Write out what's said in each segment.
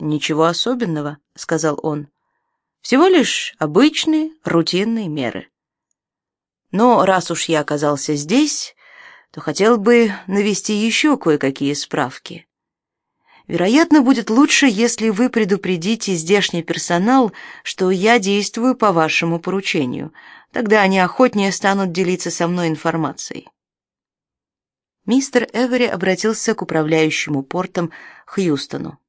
ничего особенного», — сказал он. «Всего лишь обычные рутинные меры. Но раз уж я оказался здесь, то хотел бы навести еще кое-какие справки. Вероятно, будет лучше, если вы предупредите здешний персонал, что я действую по вашему поручению. Тогда они охотнее станут делиться со мной информацией. Мистер Эвери обратился к управляющему портом Хьюстону.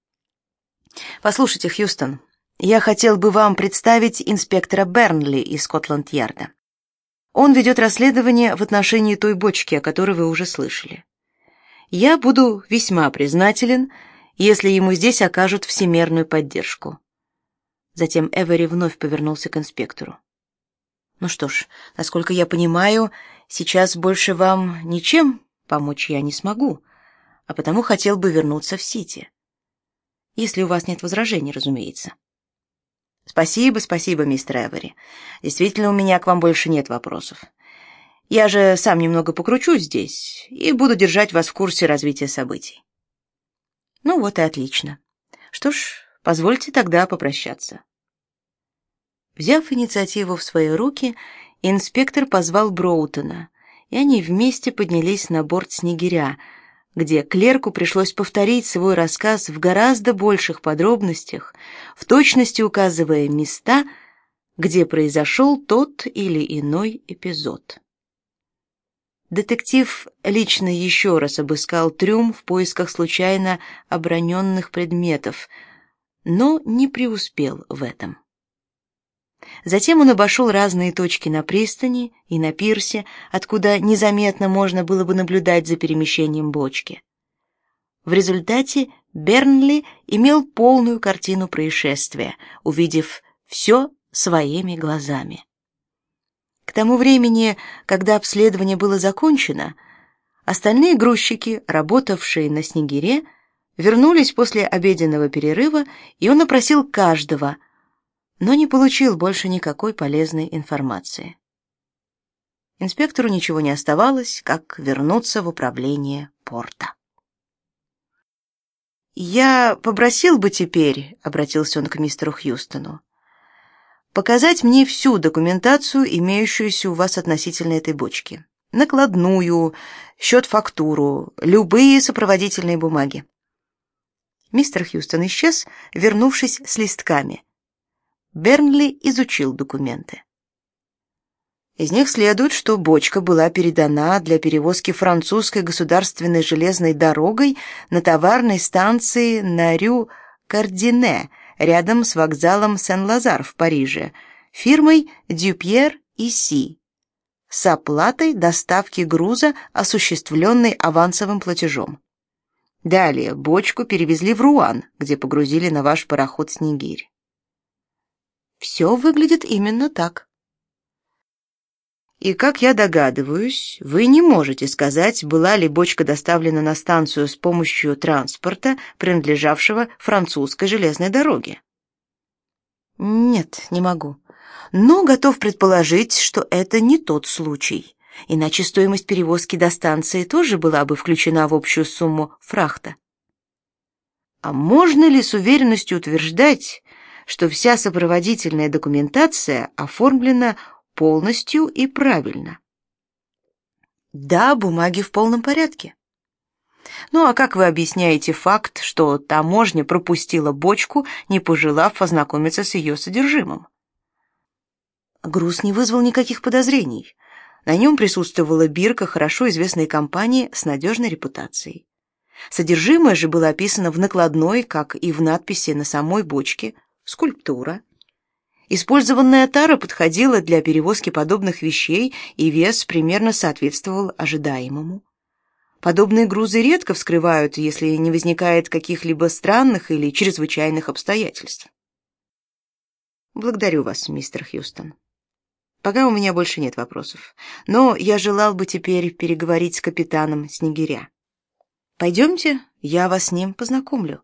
Послушайте, Хьюстон, я хотел бы вам представить инспектора Бернли из Скотланд-Ярда. Он ведет расследование в отношении той бочки, о которой вы уже слышали. Я буду весьма признателен, если ему здесь окажут всемерную поддержку. Затем Эвери вновь повернулся к инспектору. Ну что ж, насколько я понимаю, сейчас больше вам ничем помочь я не смогу, а потому хотел бы вернуться в Сити. Если у вас нет возражений, разумеется. Спасибо, спасибо, мистер Эвери. Действительно, у меня к вам больше нет вопросов. Я же сам немного покручусь здесь и буду держать вас в курсе развития событий. Ну вот и отлично. Что ж, позвольте тогда попрощаться. Взяв инициативу в свои руки, инспектор позвал Броутона, и они вместе поднялись на борт Снегиря, где клерку пришлось повторить свой рассказ в гораздо больших подробностях, в точности указывая места, где произошел тот или иной эпизод. Детектив лично еще раз обыскал трюм в поисках случайно оброненных предметов, но не преуспел в этом. Затем он обошел разные точки на пристани и на пирсе, откуда незаметно можно было бы наблюдать за перемещением бочки. В результате Бернли имел полную картину происшествия, увидев все своими глазами. К тому времени, когда обследование было закончено, остальные грузчики, работавшие на снегире, вернулись после обеденного перерыва, и он опросил каждого, но не получил больше никакой полезной информации. Инспектору ничего не оставалось, как вернуться в управление порта. «Я попросил бы теперь», — обратился он к мистеру Хьюстону, показать мне всю документацию, имеющуюся у вас относительно этой бочки. Накладную, счет-фактуру, любые сопроводительные бумаги. Мистер Хьюстон исчез, вернувшись с листками. Бернли изучил документы. Из них следует, что бочка была передана для перевозки французской государственной железной дорогой на товарной станции на Рю-Кардине – рядом с вокзалом Сен-Лазар в Париже, фирмой Дюпьер и Си, с оплатой доставки груза, осуществленной авансовым платежом. Далее бочку перевезли в Руан, где погрузили на ваш пароход Снегирь. Все выглядит именно так. И, как я догадываюсь, вы не можете сказать, была ли бочка доставлена на станцию с помощью транспорта, принадлежавшего французской железной дороге. Нет, не могу. Но готов предположить, что это не тот случай. Иначе стоимость перевозки до станции тоже была бы включена в общую сумму фрахта. А можно ли с уверенностью утверждать, что вся сопроводительная документация оформлена полностью и правильно. Да, бумаги в полном порядке. Ну а как вы объясняете факт, что таможня пропустила бочку, не пожелав ознакомиться с ее содержимым? Груз не вызвал никаких подозрений. На нем присутствовала бирка хорошо известной компании с надежной репутацией. Содержимое же было описано в накладной, как и в надписи на самой бочке, скульптура, Использованная тара подходила для перевозки подобных вещей, и вес примерно соответствовал ожидаемому. Подобные грузы редко вскрывают, если не возникает каких-либо странных или чрезвычайных обстоятельств. Благодарю вас, мистер Хьюстон. Пока у меня больше нет вопросов, но я желал бы теперь переговорить с капитаном Снегиря. Пойдемте, я вас с ним познакомлю.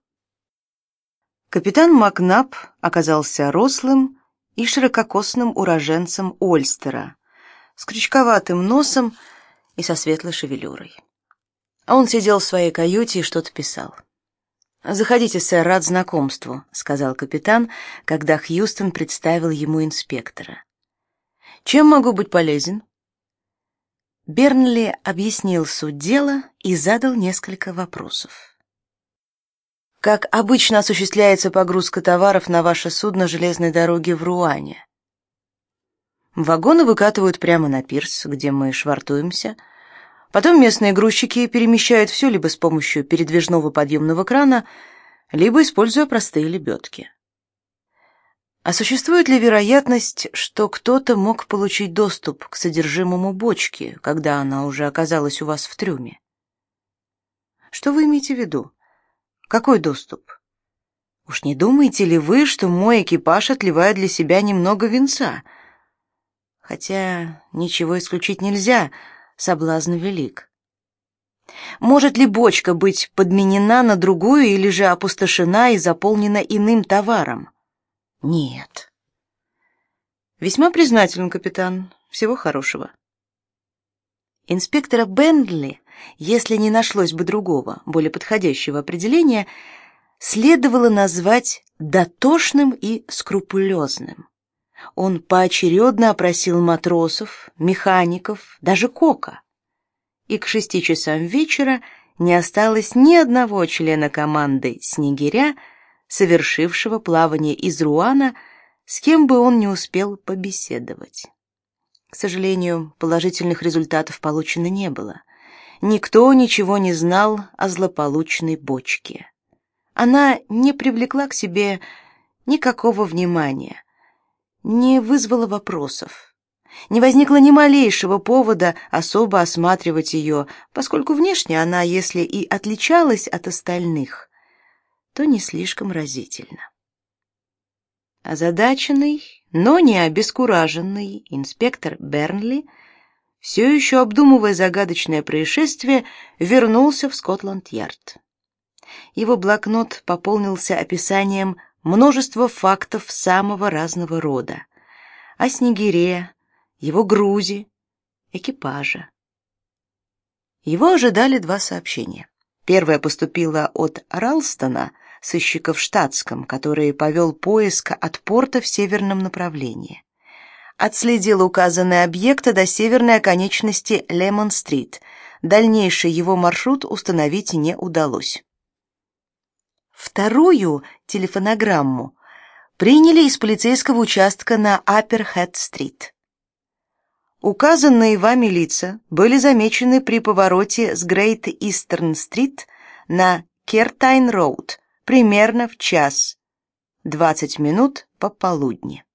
Капитан Макнаб оказался рослым, и ширококосным уроженцем Ольстера, с крючковатым носом и со светлой шевелюрой. Он сидел в своей каюте и что-то писал. «Заходите, сэр, рад знакомству», — сказал капитан, когда Хьюстон представил ему инспектора. «Чем могу быть полезен?» Бернли объяснил суть дела и задал несколько вопросов. Как обычно осуществляется погрузка товаров на ваше судно железной дороги в Руане? Вагоны выкатывают прямо на пирс, где мы швартуемся. Потом местные грузчики перемещают все либо с помощью передвижного подъемного крана, либо используя простые лебедки. А существует ли вероятность, что кто-то мог получить доступ к содержимому бочки, когда она уже оказалась у вас в трюме? Что вы имеете в виду? Какой доступ? Уж не думаете ли вы, что мой экипаж отливает для себя немного винца? Хотя ничего исключить нельзя, соблазн велик. Может ли бочка быть подменена на другую или же опустошена и заполнена иным товаром? Нет. Весьма признателен, капитан. Всего хорошего. Инспектора Бендли, если не нашлось бы другого, более подходящего определения, следовало назвать дотошным и скрупулезным. Он поочередно опросил матросов, механиков, даже кока. И к шести часам вечера не осталось ни одного члена команды «Снегиря», совершившего плавание из Руана, с кем бы он не успел побеседовать. К сожалению, положительных результатов получено не было. Никто ничего не знал о злополучной бочке. Она не привлекла к себе никакого внимания, не вызвала вопросов. Не возникло ни малейшего повода особо осматривать ее, поскольку внешне она, если и отличалась от остальных, то не слишком разительно. Озадаченный, но не обескураженный инспектор Бернли, все еще обдумывая загадочное происшествие, вернулся в Скотланд-Ярд. Его блокнот пополнился описанием множества фактов самого разного рода: о снегире, его грузе, экипаже. Его ожидали два сообщения. Первое поступило от Ралстона — сыщика в штатском, который повел поиск от порта в северном направлении. Отследил указанный объект до северной оконечности Лемон-стрит. Дальнейший его маршрут установить не удалось. Вторую телефонограмму приняли из полицейского участка на Апперхэт-стрит. Указанные вами лица были замечены при повороте с Грейт Истерн-стрит на Кертайн-роуд примерно в час, 20 минут пополудни.